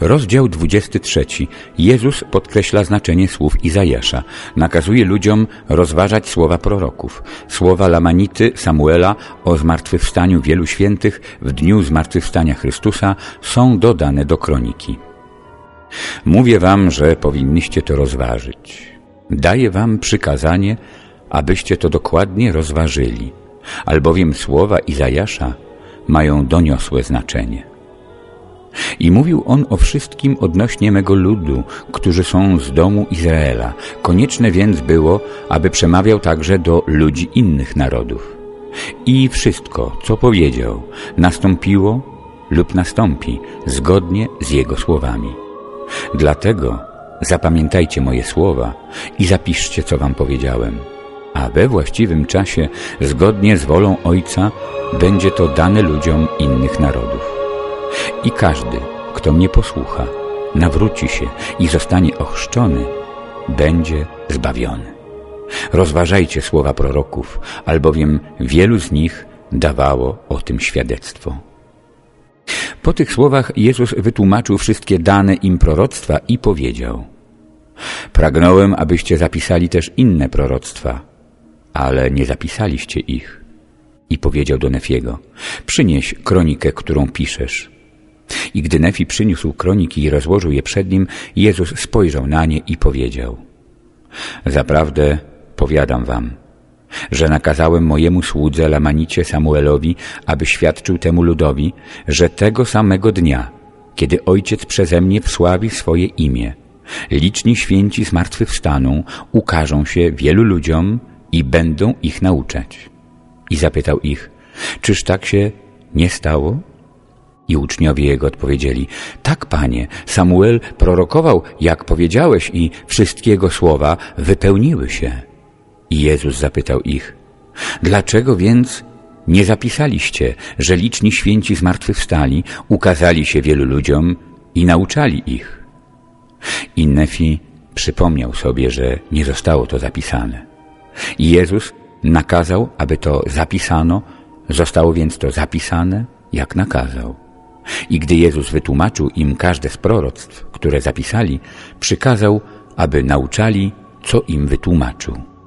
Rozdział 23. Jezus podkreśla znaczenie słów Izajasza. Nakazuje ludziom rozważać słowa proroków. Słowa Lamanity Samuela o zmartwychwstaniu wielu świętych w dniu zmartwychwstania Chrystusa są dodane do kroniki. Mówię wam, że powinniście to rozważyć. Daję wam przykazanie, abyście to dokładnie rozważyli, albowiem słowa Izajasza mają doniosłe znaczenie. I mówił on o wszystkim odnośnie mego ludu, którzy są z domu Izraela. Konieczne więc było, aby przemawiał także do ludzi innych narodów. I wszystko, co powiedział, nastąpiło lub nastąpi zgodnie z jego słowami. Dlatego zapamiętajcie moje słowa i zapiszcie, co wam powiedziałem. A we właściwym czasie, zgodnie z wolą Ojca, będzie to dane ludziom innych narodów. I każdy, kto mnie posłucha, nawróci się i zostanie ochrzczony, będzie zbawiony. Rozważajcie słowa proroków, albowiem wielu z nich dawało o tym świadectwo. Po tych słowach Jezus wytłumaczył wszystkie dane im proroctwa i powiedział Pragnąłem, abyście zapisali też inne proroctwa, ale nie zapisaliście ich. I powiedział do Nefiego Przynieś kronikę, którą piszesz. I gdy Nefi przyniósł kroniki i rozłożył je przed nim, Jezus spojrzał na nie i powiedział Zaprawdę powiadam wam, że nakazałem mojemu słudze Lamanicie Samuelowi, aby świadczył temu ludowi, że tego samego dnia, kiedy Ojciec przeze mnie wsławi swoje imię, liczni święci zmartwychwstaną, ukażą się wielu ludziom i będą ich nauczać. I zapytał ich, czyż tak się nie stało? I uczniowie jego odpowiedzieli, tak panie, Samuel prorokował, jak powiedziałeś i wszystkie jego słowa wypełniły się. I Jezus zapytał ich, dlaczego więc nie zapisaliście, że liczni święci zmartwychwstali, ukazali się wielu ludziom i nauczali ich? I Nefi przypomniał sobie, że nie zostało to zapisane. I Jezus nakazał, aby to zapisano, zostało więc to zapisane, jak nakazał. I gdy Jezus wytłumaczył im każde z proroctw, które zapisali, przykazał, aby nauczali, co im wytłumaczył.